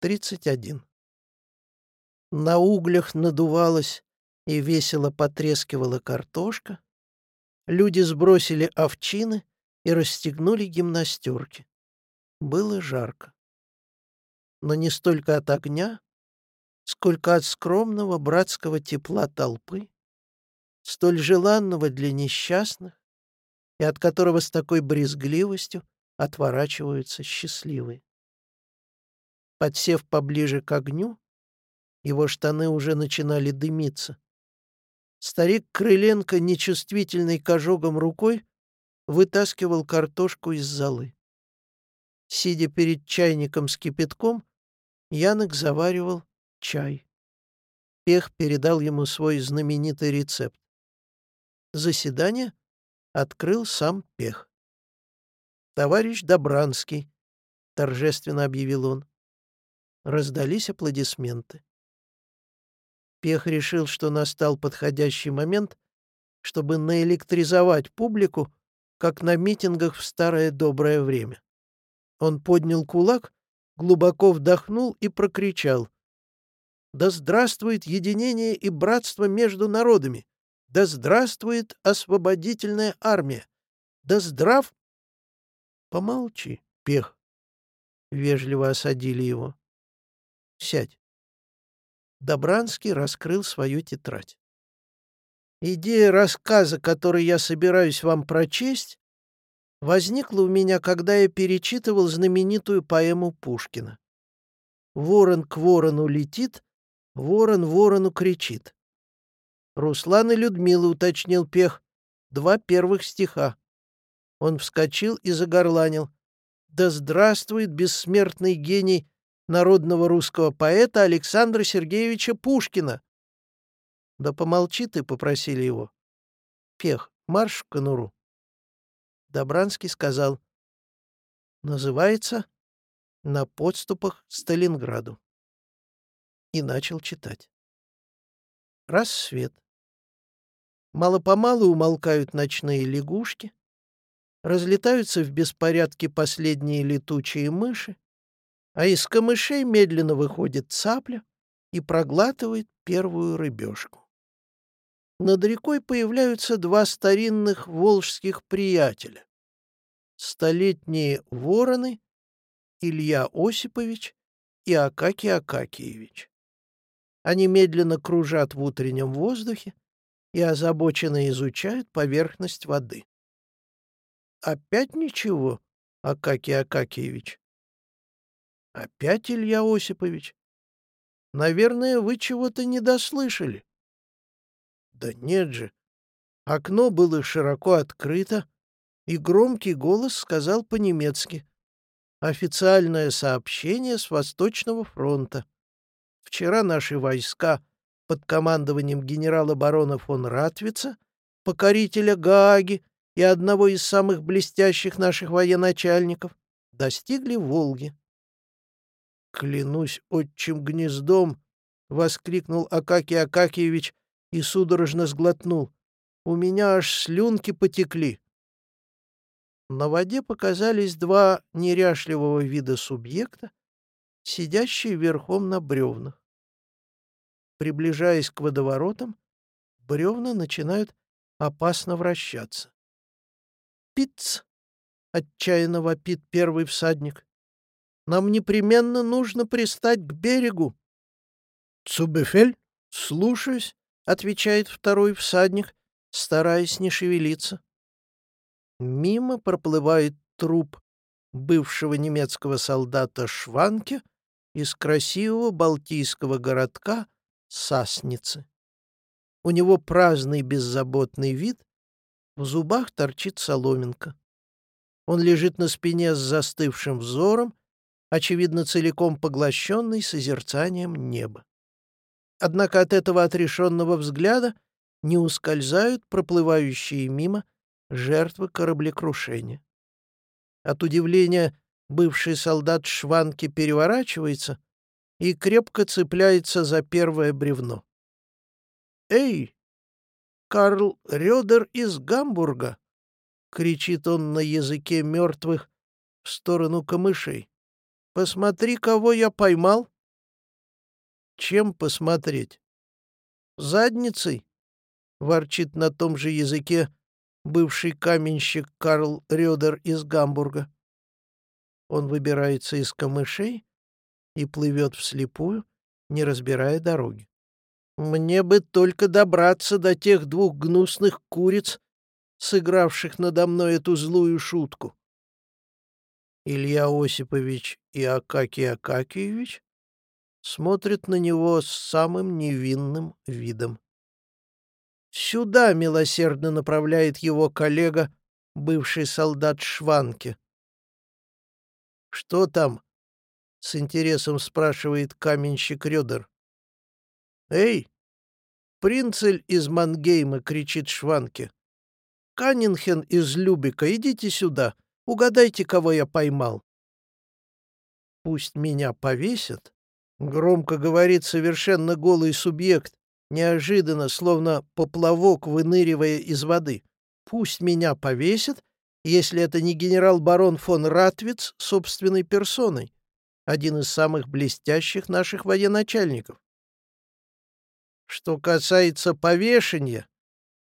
31. На углях надувалась и весело потрескивала картошка. Люди сбросили овчины и расстегнули гимнастерки. Было жарко. Но не столько от огня, сколько от скромного братского тепла толпы, столь желанного для несчастных и от которого с такой брезгливостью отворачиваются счастливые. Подсев поближе к огню, его штаны уже начинали дымиться. Старик Крыленко, нечувствительный к ожогам рукой, вытаскивал картошку из золы. Сидя перед чайником с кипятком, Янок заваривал чай. Пех передал ему свой знаменитый рецепт. Заседание открыл сам Пех. «Товарищ Добранский», — торжественно объявил он. Раздались аплодисменты. Пех решил, что настал подходящий момент, чтобы наэлектризовать публику, как на митингах в старое доброе время. Он поднял кулак, глубоко вдохнул и прокричал. «Да здравствует единение и братство между народами! Да здравствует освободительная армия! Да здрав...» «Помолчи, Пех!» — вежливо осадили его. Сядь. Добранский раскрыл свою тетрадь. Идея рассказа, который я собираюсь вам прочесть, возникла у меня, когда я перечитывал знаменитую поэму Пушкина. «Ворон к ворону летит, ворон ворону кричит». Руслан и Людмила, уточнил Пех, два первых стиха. Он вскочил и загорланил. «Да здравствует бессмертный гений народного русского поэта Александра Сергеевича Пушкина. «Да помолчи ты», — попросили его. «Пех, марш в конуру». Добранский сказал. «Называется «На подступах к Сталинграду». И начал читать. Рассвет. Мало-помалу умолкают ночные лягушки, разлетаются в беспорядке последние летучие мыши, а из камышей медленно выходит цапля и проглатывает первую рыбешку. Над рекой появляются два старинных волжских приятеля. Столетние вороны Илья Осипович и Акакий Акакиевич. Они медленно кружат в утреннем воздухе и озабоченно изучают поверхность воды. «Опять ничего, Акакий Акакиевич?» Опять Илья Осипович? Наверное, вы чего-то не дослышали. Да нет же. Окно было широко открыто, и громкий голос сказал по-немецки. Официальное сообщение с Восточного фронта. Вчера наши войска под командованием генерала барона фон Ратвица, покорителя Гааги и одного из самых блестящих наших военачальников, достигли Волги. «Клянусь отчим гнездом!» — воскликнул Акакий Акакиевич и судорожно сглотнул. «У меня аж слюнки потекли». На воде показались два неряшливого вида субъекта, сидящие верхом на бревнах. Приближаясь к водоворотам, бревна начинают опасно вращаться. «Пиц!» — отчаянно вопит первый всадник. Нам непременно нужно пристать к берегу. — Цубефель, слушаюсь, — отвечает второй всадник, стараясь не шевелиться. Мимо проплывает труп бывшего немецкого солдата Шванке из красивого балтийского городка Сасницы. У него праздный беззаботный вид, в зубах торчит соломинка. Он лежит на спине с застывшим взором очевидно, целиком поглощенный созерцанием неба. Однако от этого отрешенного взгляда не ускользают проплывающие мимо жертвы кораблекрушения. От удивления бывший солдат Шванки переворачивается и крепко цепляется за первое бревно. «Эй, Карл Рёдер из Гамбурга!» — кричит он на языке мертвых в сторону камышей. Посмотри, кого я поймал. Чем посмотреть? Задницей, ворчит на том же языке бывший каменщик Карл Рёдер из Гамбурга. Он выбирается из камышей и плывет вслепую, не разбирая дороги. Мне бы только добраться до тех двух гнусных куриц, сыгравших надо мной эту злую шутку. Илья Осипович и Акакий Акакиевич смотрят на него с самым невинным видом. Сюда милосердно направляет его коллега, бывший солдат Шванки. «Что там?» — с интересом спрашивает каменщик Рёдер. «Эй, принцель из Мангейма!» — кричит Шванке. «Каннинхен из Любика, идите сюда, угадайте, кого я поймал». «Пусть меня повесят», — громко говорит совершенно голый субъект, неожиданно, словно поплавок, выныривая из воды. «Пусть меня повесят, если это не генерал-барон фон Ратвиц собственной персоной, один из самых блестящих наших военачальников. Что касается повешения,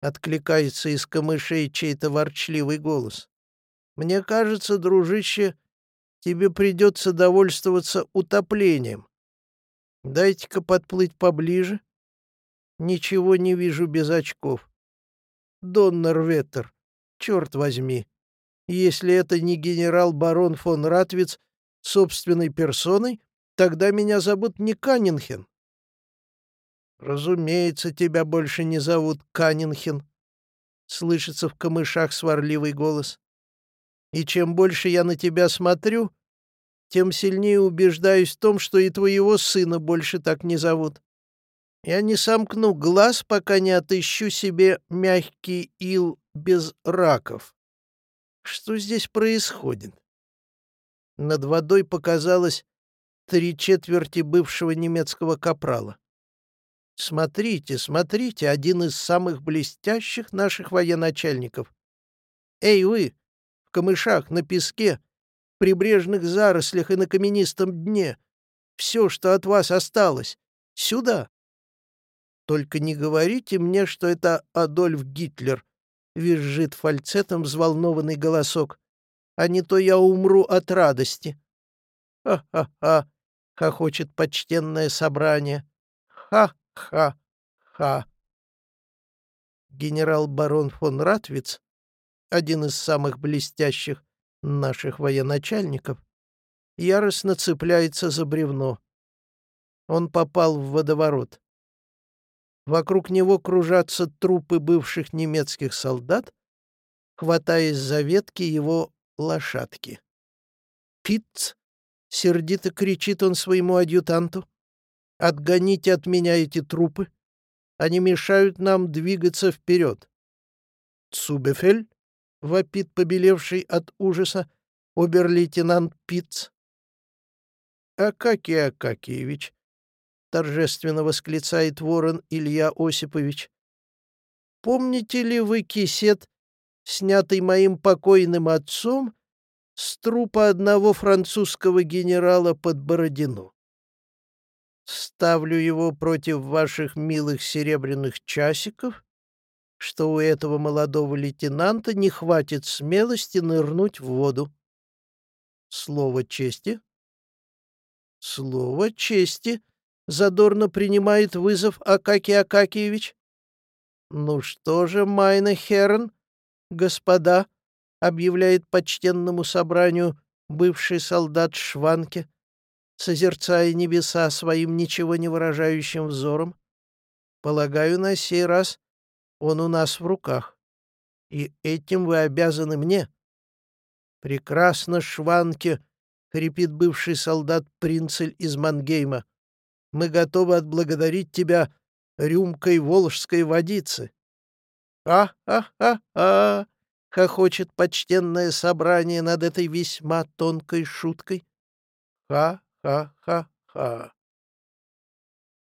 откликается из камышей чей-то ворчливый голос. Мне кажется, дружище, тебе придется довольствоваться утоплением. Дайте-ка подплыть поближе. Ничего не вижу без очков. Доннер Веттер, черт возьми. Если это не генерал-барон фон Ратвиц собственной персоной, тогда меня зовут не Каннинхен. Разумеется, тебя больше не зовут Каннинхен. Слышится в камышах сварливый голос. И чем больше я на тебя смотрю, тем сильнее убеждаюсь в том, что и твоего сына больше так не зовут. Я не сомкну глаз, пока не отыщу себе мягкий ил без раков. Что здесь происходит? Над водой показалось три четверти бывшего немецкого капрала. Смотрите, смотрите, один из самых блестящих наших военачальников. Эй вы, камышах, на песке, в прибрежных зарослях и на каменистом дне, все, что от вас осталось, сюда. Только не говорите мне, что это Адольф Гитлер, — визжит фальцетом взволнованный голосок. «А не то я умру от радости». «Ха-ха-ха!» — хохочет почтенное собрание. «Ха-ха-ха!» Генерал-барон фон Ратвиц, один из самых блестящих наших военачальников, яростно цепляется за бревно. Он попал в водоворот. Вокруг него кружатся трупы бывших немецких солдат, хватаясь за ветки его лошадки. «Питц!» — сердито кричит он своему адъютанту. «Отгоните от меня эти трупы! Они мешают нам двигаться вперед!» «Цубефель!» — вопит побелевший от ужаса обер-лейтенант Питц. «Акакий Акакиевич, торжественно восклицает ворон Илья Осипович. Помните ли вы кисет, снятый моим покойным отцом с трупа одного французского генерала под Бородино? Ставлю его против ваших милых серебряных часиков, что у этого молодого лейтенанта не хватит смелости нырнуть в воду. Слово чести? Слово чести, — задорно принимает вызов Акакий Акакиевич. «Ну что же, Майна Херн, господа», — объявляет почтенному собранию бывший солдат Шванке, созерцая небеса своим ничего не выражающим взором. «Полагаю, на сей раз он у нас в руках, и этим вы обязаны мне». «Прекрасно, Шванке», — хрипит бывший солдат Принцель из Мангейма мы готовы отблагодарить тебя рюмкой волжской водицы. «А-а-а-а!» — хохочет почтенное собрание над этой весьма тонкой шуткой. «Ха-ха-ха-ха!»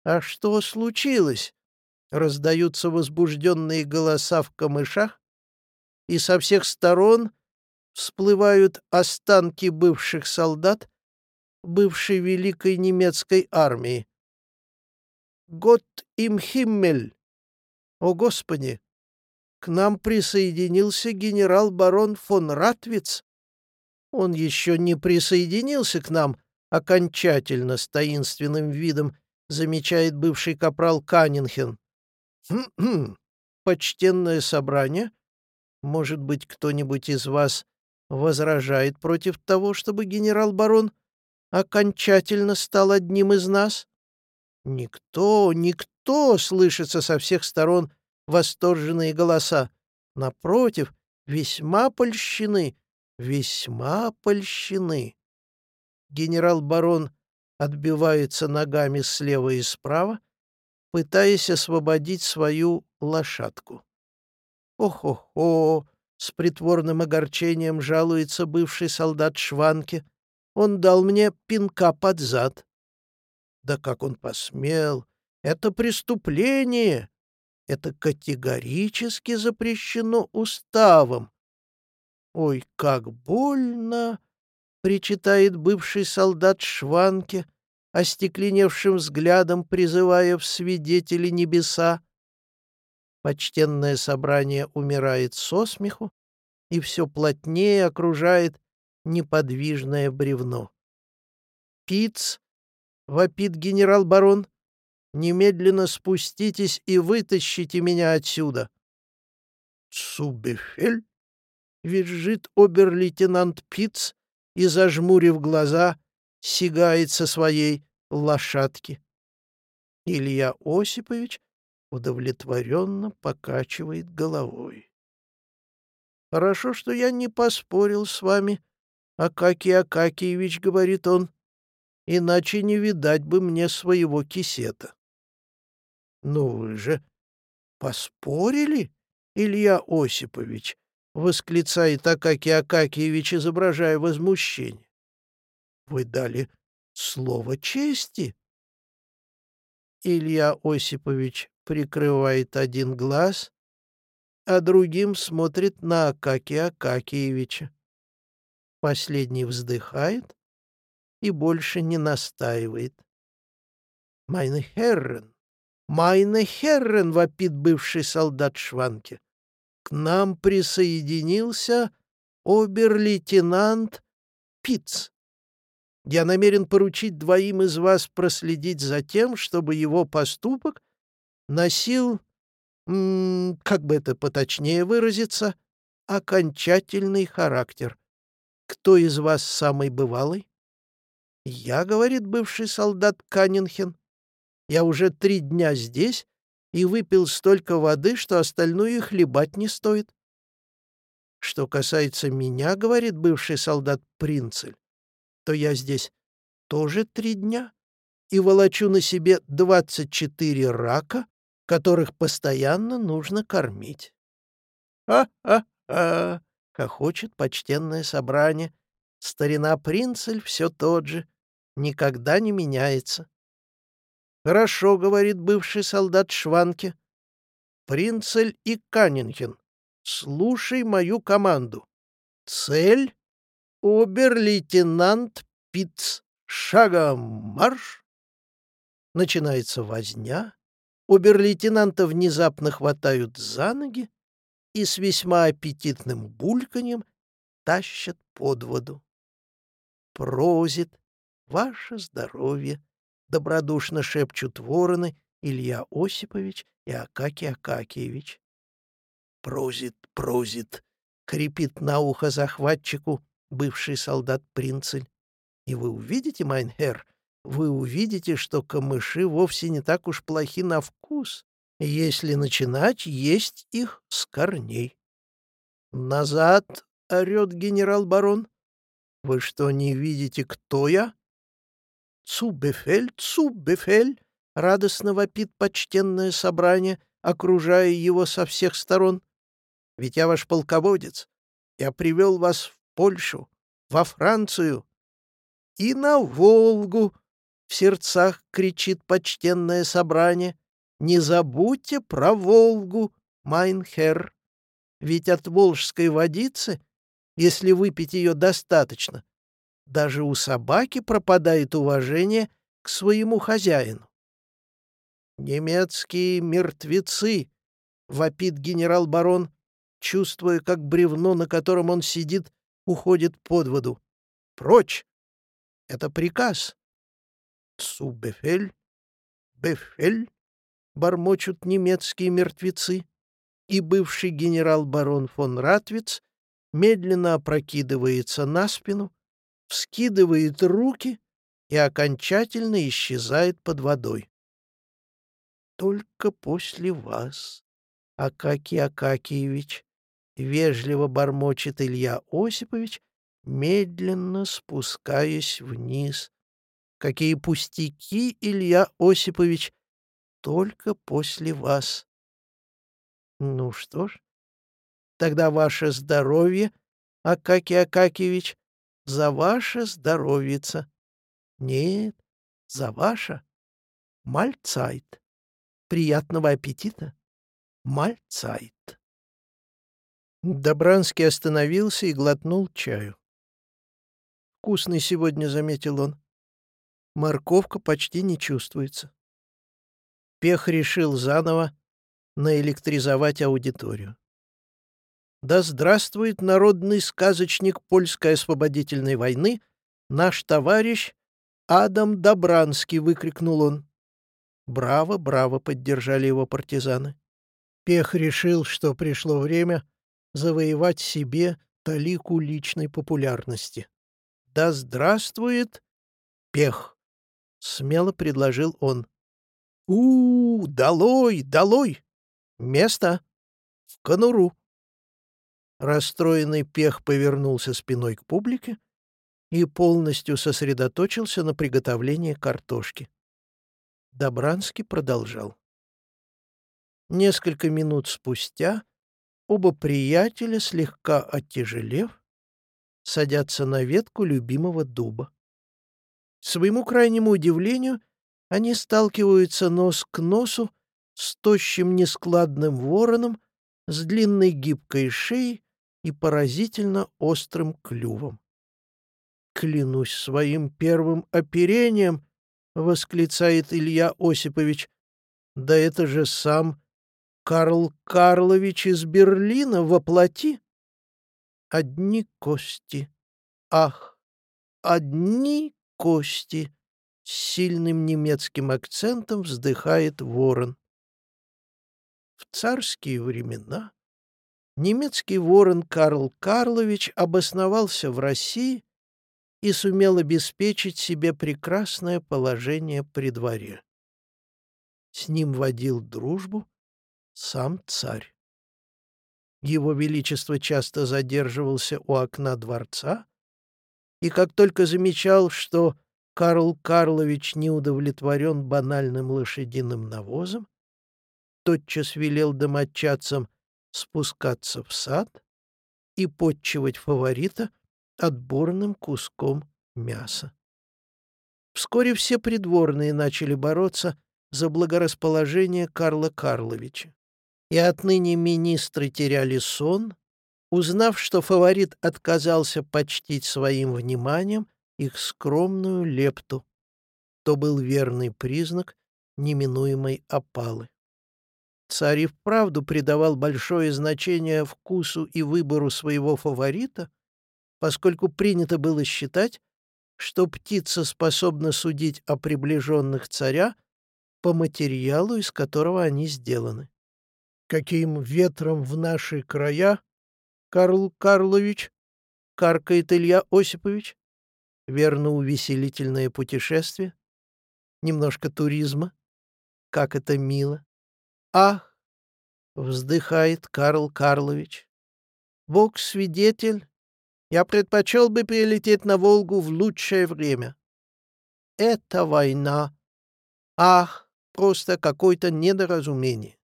«А что случилось?» — раздаются возбужденные голоса в камышах, и со всех сторон всплывают останки бывших солдат, бывшей великой немецкой армии. Гott им Химмель! О, Господи! К нам присоединился генерал-барон фон Ратвиц. Он еще не присоединился к нам окончательно с таинственным видом, замечает бывший капрал Каннинхен. «Хм-хм, почтенное собрание. Может быть, кто-нибудь из вас возражает против того, чтобы генерал-барон окончательно стал одним из нас? Никто, никто, слышится со всех сторон восторженные голоса. Напротив, весьма польщены, весьма польщены. Генерал-барон отбивается ногами слева и справа, пытаясь освободить свою лошадку. «Ох-ох-ох!» — с притворным огорчением жалуется бывший солдат Шванке. «Он дал мне пинка под зад». «Да как он посмел! Это преступление! Это категорически запрещено уставом!» «Ой, как больно!» — причитает бывший солдат Шванке, остекленевшим взглядом призывая в свидетели небеса. Почтенное собрание умирает со смеху, и все плотнее окружает неподвижное бревно. «Пиц!» — вопит генерал-барон. «Немедленно спуститесь и вытащите меня отсюда!» «Цубефель!» — визжит обер-лейтенант Пиц и, зажмурив глаза, сигает со своей лошадки. Илья Осипович удовлетворенно покачивает головой. «Хорошо, что я не поспорил с вами, Акакий Акакиевич», — говорит он, — «иначе не видать бы мне своего кисета». «Ну вы же поспорили, Илья Осипович?» — восклицает Акакий Акакиевич, изображая возмущение. «Вы дали слово чести?» Илья Осипович прикрывает один глаз, а другим смотрит на Акакия Акакиевича. Последний вздыхает и больше не настаивает. «Майне Херрен! Майне Херрен!» — вопит бывший солдат Шванке. «К нам присоединился обер-лейтенант Пиц. Я намерен поручить двоим из вас проследить за тем, чтобы его поступок носил, как бы это поточнее выразиться, окончательный характер. Кто из вас самый бывалый? Я, говорит бывший солдат Каннинхен. Я уже три дня здесь и выпил столько воды, что остальное и хлебать не стоит. Что касается меня, говорит бывший солдат Принцель, то я здесь тоже три дня и волочу на себе двадцать четыре рака, которых постоянно нужно кормить. «Ха-ха-ха!» — хохочет почтенное собрание. Старина Принцель все тот же, никогда не меняется. «Хорошо», — говорит бывший солдат Шванке. «Принцель и Каннинген, слушай мою команду. Цель — обер-лейтенант Пиц. Шагом марш!» Начинается возня, Обер-лейтенанта внезапно хватают за ноги и с весьма аппетитным бульканьем тащат под воду. «Прозит! Ваше здоровье!» — добродушно шепчут вороны Илья Осипович и Акакий Акакиевич. «Прозит, прозит!» — хрипит на ухо захватчику бывший солдат Принцель. «И вы увидите, mein Herr, вы увидите, что камыши вовсе не так уж плохи на вкус, если начинать есть их с корней. «Назад!» — орет генерал-барон. «Вы что, не видите, кто я?» «Zu Befehl, zu Befehl!» — радостно вопит почтенное собрание, окружая его со всех сторон. «Ведь я ваш полководец. Я привел вас в Польшу, во Францию и на Волгу!» В сердцах кричит почтенное собрание. Не забудьте про Волгу, mein Herr. Ведь от волжской водицы, если выпить ее достаточно, Даже у собаки пропадает уважение к своему хозяину. «Немецкие мертвецы!» — вопит генерал-барон, чувствуя, как бревно, на котором он сидит, уходит под воду. «Прочь! Это приказ!» «Субефель! Бефель!» — бормочут немецкие мертвецы, и бывший генерал-барон фон Ратвиц медленно опрокидывается на спину, вскидывает руки и окончательно исчезает под водой. «Только после вас, Акакий Акакиевич», — вежливо бормочет Илья Осипович, медленно спускаясь вниз. «Какие пустяки, Илья Осипович! Только после вас!» «Ну что ж, тогда ваше здоровье, Акакий Акакиевич, за ваше здоровьица. Нет, за ваше. Мальцайт. Приятного аппетита. Мальцайт. Добранский остановился и глотнул чаю. «Вкусный сегодня», — заметил он. «Морковка почти не чувствуется». Пех решил заново наэлектризовать аудиторию. Да здравствует народный сказочник польской освободительной войны, наш товарищ Адам Добранский, выкрикнул он. Браво, браво, поддержали его партизаны. Пех решил, что пришло время завоевать себе талику личной популярности. Да здравствует Пех, смело предложил он. У, -у, долой, долой! Место в конуру. Расстроенный пех повернулся спиной к публике и полностью сосредоточился на приготовлении картошки. Добранский продолжал. Несколько минут спустя оба приятеля, слегка оттяжелев, садятся на ветку любимого дуба. К своему крайнему удивлению, они сталкиваются нос к носу с тощим нескладным вороном, с длинной гибкой шеей и поразительно острым клювом. «Клянусь своим первым оперением!» — восклицает Илья Осипович. «Да это же сам Карл Карлович из Берлина воплоти!» «Одни кости! Ах, одни кости!» С сильным немецким акцентом вздыхает ворон. В царские времена немецкий ворон Карл Карлович обосновался в России и сумел обеспечить себе прекрасное положение при дворе. С ним водил дружбу сам царь. Его Величество часто задерживался у окна дворца, и как только замечал, что Карл Карлович не удовлетворен банальным лошадиным навозом, тотчас велел домочадцам спускаться в сад и подчивать фаворита отборным куском мяса. Вскоре все придворные начали бороться за благорасположение Карла Карловича, и отныне министры теряли сон, узнав, что фаворит отказался почтить своим вниманием их скромную лепту. То был верный признак неминуемой опалы. Царь и вправду придавал большое значение вкусу и выбору своего фаворита, поскольку принято было считать, что птица способна судить о приближенных царя по материалу, из которого они сделаны. Каким ветром в наши края, Карл Карлович, каркает Илья Осипович? Верно, увеселительное путешествие? Немножко туризма? Как это мило! «Ах!» — вздыхает Карл Карлович. «Бог свидетель, я предпочел бы прилететь на Волгу в лучшее время. Это война. Ах, просто какое-то недоразумение.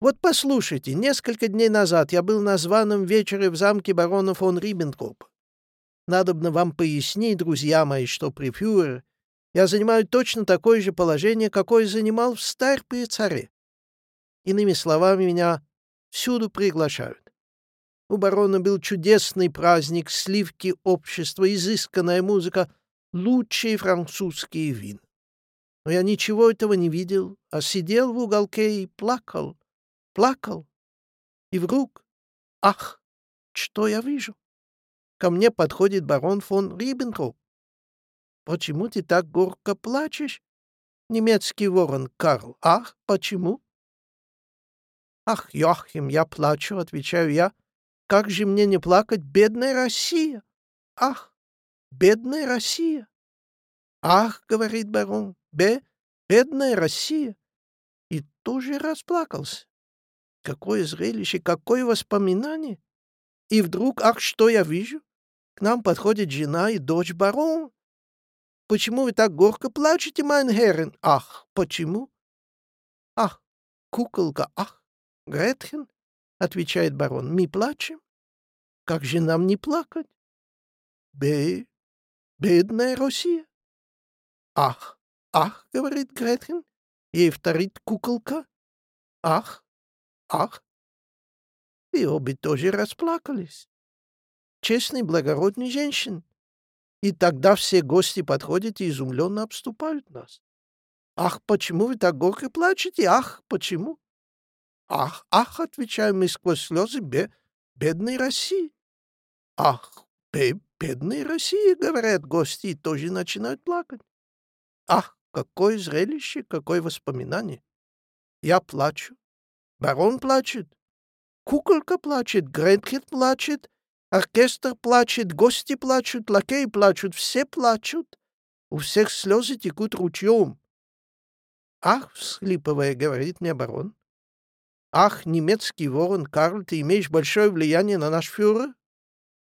Вот послушайте, несколько дней назад я был на званом вечере в замке барона фон Риббентроп. Надобно вам пояснить, друзья мои, что при фюрере я занимаю точно такое же положение, какое занимал в старь при царе. Иными словами, меня всюду приглашают. У барона был чудесный праздник, сливки общества, изысканная музыка, лучшие французские вин. Но я ничего этого не видел, а сидел в уголке и плакал, плакал. И вдруг, ах, что я вижу? Ко мне подходит барон фон Риббентроп. «Почему ты так горько плачешь?» «Немецкий ворон Карл. Ах, почему?» «Ах, Йохим, я плачу», — отвечаю я. «Как же мне не плакать, бедная Россия? Ах, бедная Россия!» «Ах», — говорит барон, — «бе, бедная Россия!» И тоже расплакался. Какое зрелище, какое воспоминание! И вдруг, ах, что я вижу? К нам подходит жена и дочь барона. Почему вы так горько плачете, майн? Ах, почему? Ах, куколка, ах, Гретхен, отвечает барон, мы плачем. Как же нам не плакать? Бе... бедная Россия. Ах, ах, говорит Гретхен, ей вторит куколка. Ах, ах. И обе тоже расплакались. Честный, благородный женщин. И тогда все гости подходят и изумленно обступают нас. «Ах, почему вы так горько плачете? Ах, почему?» «Ах, ах!» — отвечаем мы сквозь слезы, бе, «бедной России!» «Ах, бе, бедной России!» — говорят гости и тоже начинают плакать. «Ах, какое зрелище, какое воспоминание!» Я плачу. Барон плачет. Куколка плачет, Гретхен плачет, Оркестр плачет, гости плачут, лакеи плачут, все плачут. У всех слезы текут ручьем. «Ах!» — всхлипывая, говорит мне барон. «Ах, немецкий ворон Карл, ты имеешь большое влияние на наш фюрер?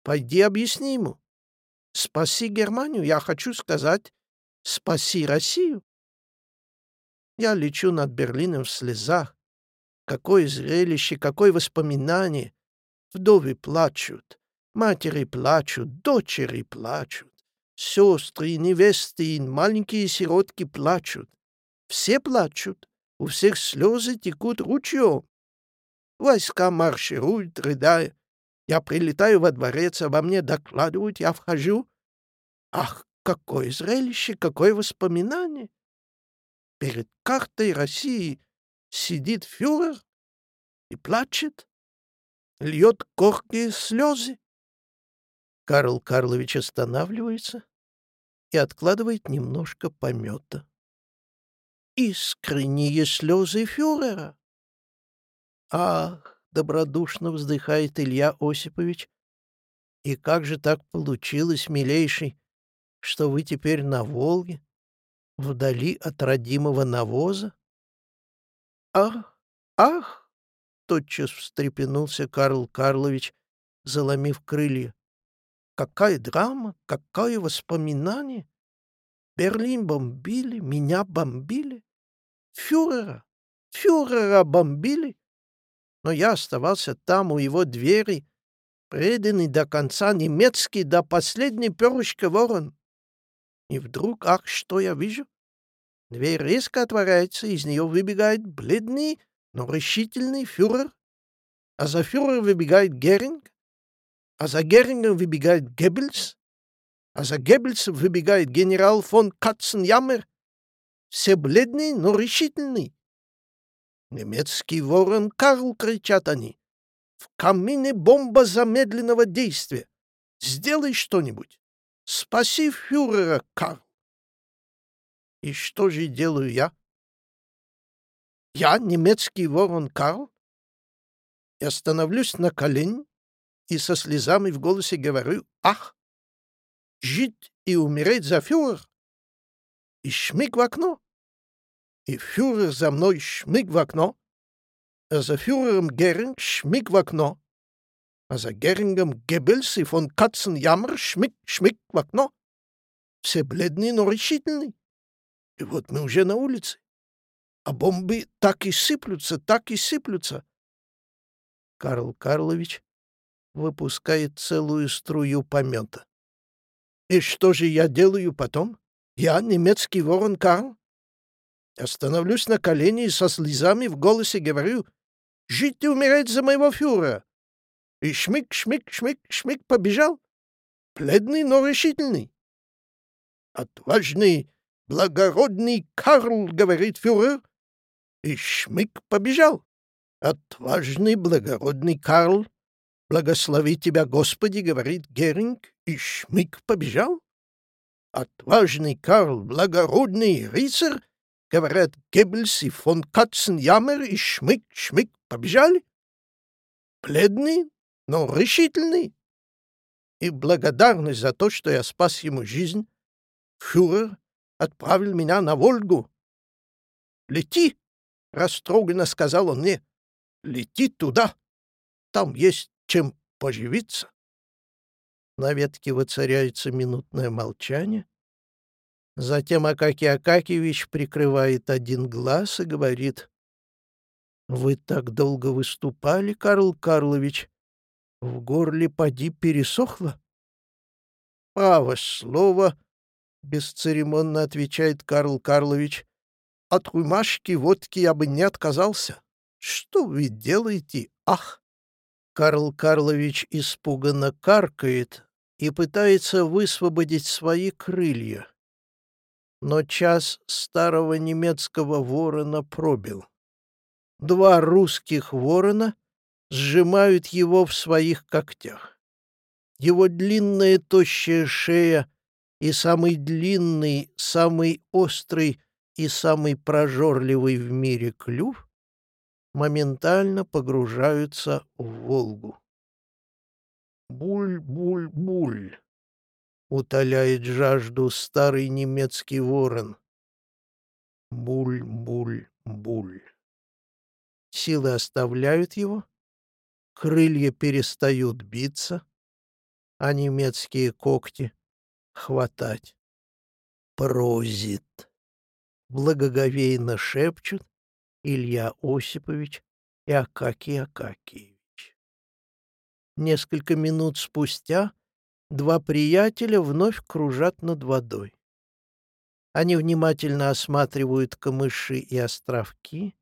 Пойди объясни ему. Спаси Германию, я хочу сказать, спаси Россию». Я лечу над Берлином в слезах. Какое зрелище, какое воспоминание! Вдовы плачут, Матери плачут, дочери плачут, сестры, невесты и маленькие сиротки плачут. Все плачут, у всех слезы текут ручьем. Войска маршируют, рыдая. Я прилетаю во дворец, обо мне докладывают, я вхожу. Ах, какое зрелище, какое воспоминание! Перед картой России сидит фюрер и плачет, льет горькие слезы. Карл Карлович останавливается и откладывает немножко помета. Искренние слезы фюрера. Ах, добродушно вздыхает Илья Осипович. И как же так получилось, милейший, что вы теперь на Волге, вдали от родимого навоза? Ах, ах! Тотчас встрепенулся Карл Карлович, заломив крылья. Какая драма, какое воспоминание! Берлин бомбили, меня бомбили. Фюрера, фюрера бомбили. Но я оставался там, у его двери, преданный до конца, немецкий до последней перышка ворон. И вдруг, ах, что я вижу? Дверь резко отворяется, из нее выбегает бледный, но решительный фюрер, а за фюрер выбегает Геринг, а за Герингом выбегает Геббельс, а за Геббельсом выбегает генерал фон Катценяммер. Все бледные, но решительные. «Немецкий ворон Карл!» — кричат они. «В камине бомба замедленного действия! Сделай что-нибудь! Спаси фюрера, Карл!» И что же делаю я? Я, немецкий ворон Карл, я становлюсь на колени и со слезами в голосе говорю «Ах! Жить и умереть за фюрер!» И шмык в окно. И фюрер за мной шмык в окно, а за фюрером Геринг шмык в окно, а за Герингом Геббельс и фон Катценяммер шмык-шмык в окно. Все бледные, но решительные. И вот мы уже на улице. А бомбы так и сыплются, так и сыплются. Карл Карлович выпускает целую струю помета. И что же я делаю потом? Я, немецкий ворон Карл? Остановлюсь на колени и со слезами в голосе говорю «Жить и умереть за моего фюрера!» и шмык, шмык, шмык, шмык побежал. Бледный, но решительный. «Отважный, благородный Карл», — говорит фюрер, и шмык побежал. «Отважный, благородный Карл, благослови тебя, Господи», — говорит Геринг, и шмык побежал. «Отважный Карл, благородный рыцарь», — говорят Геббельс и фон Катценямер, и шмык, шмык побежали. Бледный, но решительный. И благодарность за то, что я спас ему жизнь, фюрер отправил меня на Волгу. «Лети!» — растроганно сказал он мне. «Лети туда! Там есть чем поживиться!» На ветке воцаряется минутное молчание. Затем Акакий Акакевич прикрывает один глаз и говорит. «Вы так долго выступали, Карл Карлович. В горле поди пересохло?» «Право слово!» — бесцеремонно отвечает Карл Карлович. От рюмашки водки я бы не отказался. Что вы делаете? Ах!» Карл Карлович испуганно каркает и пытается высвободить свои крылья. Но час старого немецкого ворона пробил. Два русских ворона сжимают его в своих когтях. Его длинная тощая шея и самый длинный, самый острый и самый прожорливый в мире клюв моментально погружаются в Волгу. Буль-буль-буль, утоляет жажду старый немецкий ворон. Буль-буль-буль. Силы оставляют его, крылья перестают биться, а немецкие когти — хватать. Прозит благоговейно шепчут Илья Осипович и Акакий Акакиевич. Несколько минут спустя два приятеля вновь кружат над водой. Они внимательно осматривают камыши и островки,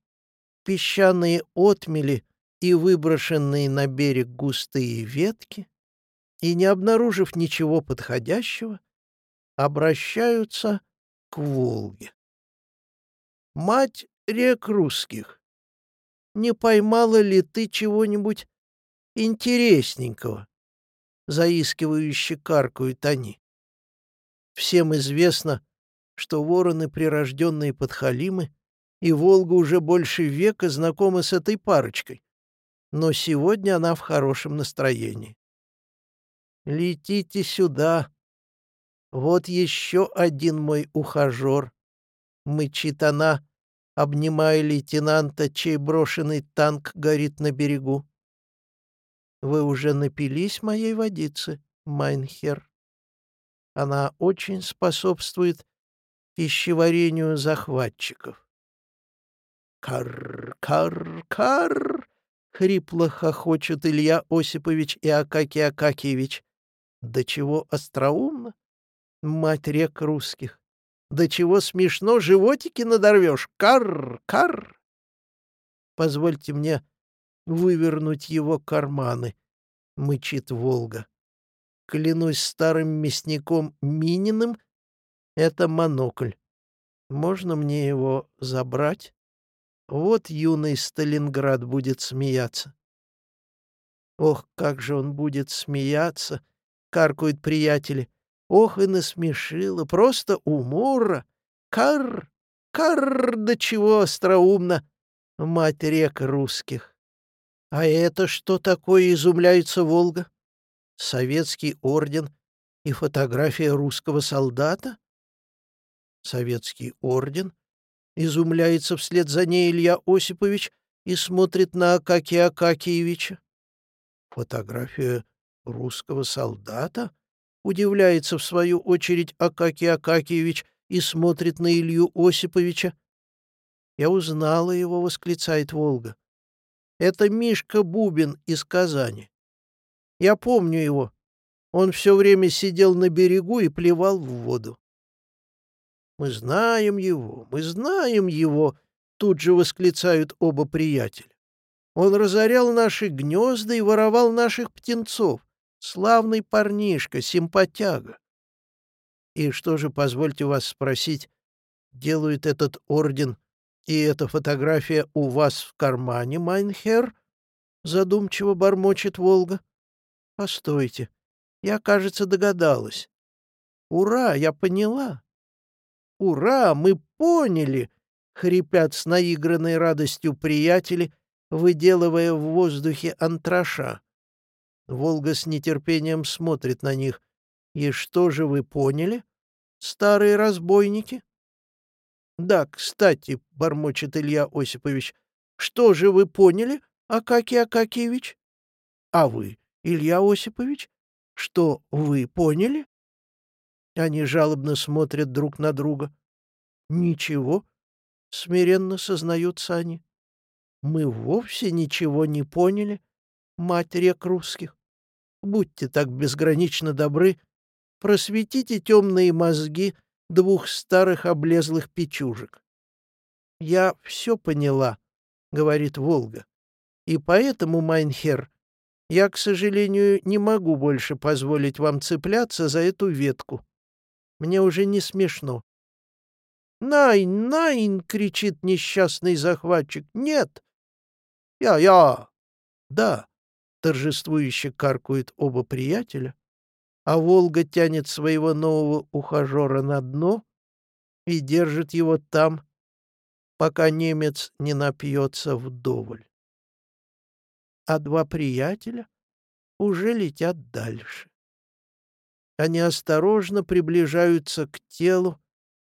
песчаные отмели и выброшенные на берег густые ветки, и, не обнаружив ничего подходящего, обращаются к Волге мать рек русских, не поймала ли ты чего-нибудь интересненького? Заискивающе каркают они. Всем известно, что вороны прирожденные подхалимы, и Волга уже больше века знакома с этой парочкой, но сегодня она в хорошем настроении. «Летите сюда. Вот еще один мой ухажер», — мычит она, обнимая лейтенанта, чей брошенный танк горит на берегу. «Вы уже напились моей водицы, mein Herr. Она очень способствует пищеварению захватчиков». «Кар, кар, кар!» — хрипло хохочут Илья Осипович и Акакий Акакиевич. «Да чего остроумно, мать рек русских! Да чего смешно, животики надорвешь. Кар, кар. Позвольте мне вывернуть его карманы, — мычит Волга. Клянусь старым мясником Мининым, это монокль. Можно мне его забрать? Вот юный Сталинград будет смеяться. Ох, как же он будет смеяться, — каркают приятели. Ох, и насмешила, просто умора. Кар, кар, до чего остроумно, мать рек русских. А это что такое, изумляется Волга? Советский орден и фотография русского солдата? Советский орден? Изумляется вслед за ней Илья Осипович и смотрит на Акакия Акакиевича. Фотография русского солдата? Удивляется, в свою очередь, Акакий Акакиевич и смотрит на Илью Осиповича. «Я узнала его», — восклицает Волга. «Это Мишка Бубин из Казани. Я помню его. Он все время сидел на берегу и плевал в воду». «Мы знаем его, мы знаем его», — тут же восклицают оба приятеля. Он разорял наши гнезда и воровал наших птенцов. Славный парнишка, симпатяга. И что же, позвольте вас спросить, делает этот орден и эта фотография у вас в кармане, mein Herr? Задумчиво бормочет Волга. Постойте, я, кажется, догадалась. Ура, я поняла. Ура, мы поняли, хрипят с наигранной радостью приятели, выделывая в воздухе антраша. Волга с нетерпением смотрит на них. «И что же вы поняли, старые разбойники?» «Да, кстати», — бормочет Илья Осипович, — «что же вы поняли, Акакий Акакиевич?» «А вы, Илья Осипович, что вы поняли?» Они жалобно смотрят друг на друга. «Ничего», — смиренно сознаются они. «Мы вовсе ничего не поняли, мать рек русских. Будьте так безгранично добры, просветите темные мозги двух старых облезлых пичужек. «Я все поняла», — говорит Волга. «И поэтому, mein Herr, я, к сожалению, не могу больше позволить вам цепляться за эту ветку. Мне уже не смешно». «Найн, найн!» — кричит несчастный захватчик. «Нет!» «Я-я!» «Да!» — торжествующе каркают оба приятеля, а Волга тянет своего нового ухажера на дно и держит его там, пока немец не напьется вдоволь. А два приятеля уже летят дальше. Они осторожно приближаются к телу,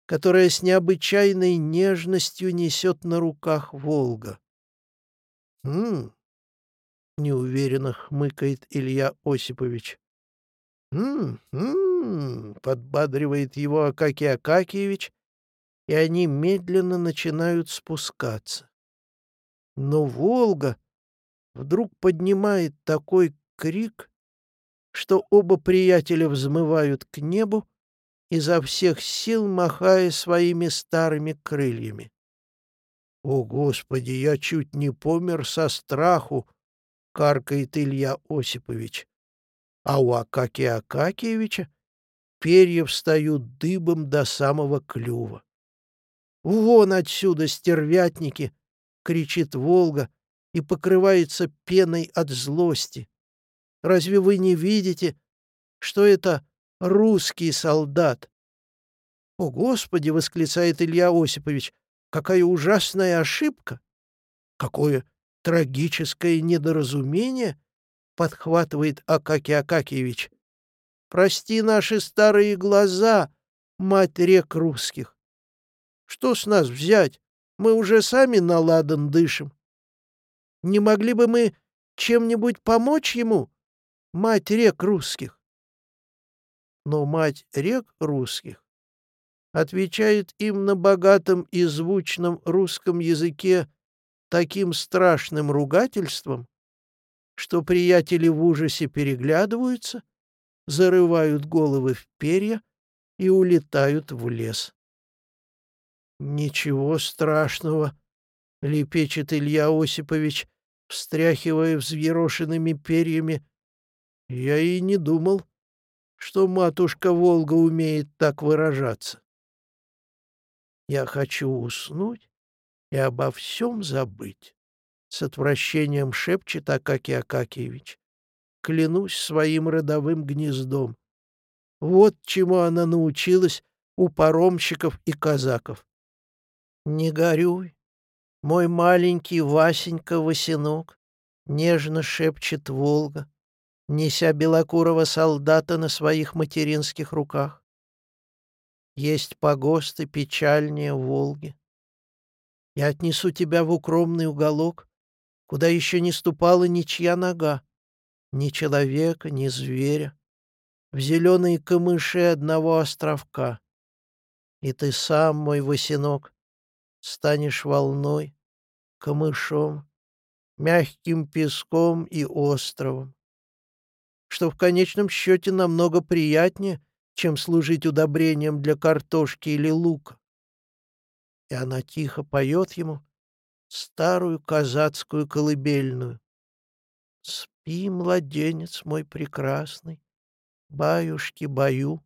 которое с необычайной нежностью несет на руках Волга. «М-м-м», неуверенно хмыкает Илья Осипович. «М-м-м», подбадривает его Акакий Акакиевич, и они медленно начинают спускаться. Но Волга вдруг поднимает такой крик, что оба приятеля взмывают к небу, изо всех сил махая своими старыми крыльями. «О, Господи, я чуть не помер со страху!» — каркает Илья Осипович а у Акакия Акакиевича перья встают дыбом до самого клюва. «Вон отсюда, стервятники!» — кричит Волга и покрывается пеной от злости. «Разве вы не видите, что это русский солдат?» «О, Господи!» — восклицает Илья Осипович. «Какая ужасная ошибка! Какое трагическое недоразумение!» подхватывает Акакий Акакиевич. Прости наши старые глаза, мать рек русских. Что с нас взять? Мы уже сами на ладан дышим. Не могли бы мы чем-нибудь помочь ему, мать рек русских? Но мать рек русских отвечает им на богатом и звучном русском языке таким страшным ругательством, что приятели в ужасе переглядываются, зарывают головы в перья и улетают в лес. «Ничего страшного», — лепечет Илья Осипович, встряхивая взъерошенными перьями. «Я и не думал, что матушка Волга умеет так выражаться. Я хочу уснуть и обо всем забыть. С отвращением шепчет Акакий Акакиевич. Клянусь своим родовым гнездом. Вот чему она научилась у паромщиков и казаков. Не горюй, мой маленький Васенька-Васенок, нежно шепчет Волга, неся белокурого солдата на своих материнских руках. Есть погосты печальнее Волги. Я отнесу тебя в укромный уголок, куда еще не ступала ничья нога, ни человека, ни зверя, в зеленые камыши одного островка. И ты сам, мой Васенок, станешь волной, камышом, мягким песком и островом, что в конечном счете намного приятнее, чем служить удобрением для картошки или лука. И она тихо поет ему, старую казацкую колыбельную. Спи, младенец мой прекрасный, баюшки баю,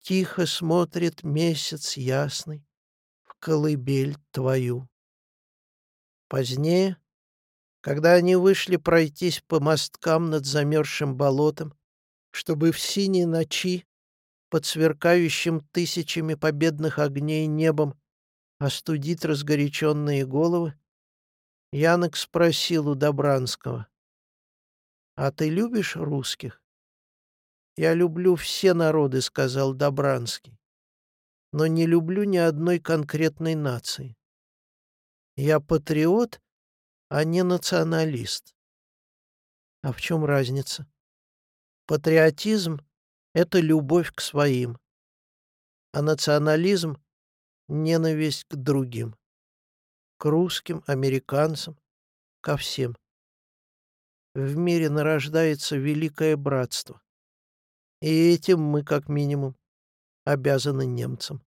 Тихо смотрит месяц ясный в колыбель твою. Позднее, когда они вышли пройтись по мосткам над замерзшим болотом, чтобы в синей ночи под сверкающим тысячами победных огней небом остудить разгоряченные головы, Янок спросил у Добранского, «А ты любишь русских?» «Я люблю все народы», — сказал Добранский, «но не люблю ни одной конкретной нации. Я патриот, а не националист». «А в чем разница?» «Патриотизм — это любовь к своим, а национализм — ненависть к другим, к русским, американцам, ко всем» в мире нарождается великое братство. И этим мы, как минимум, обязаны немцам.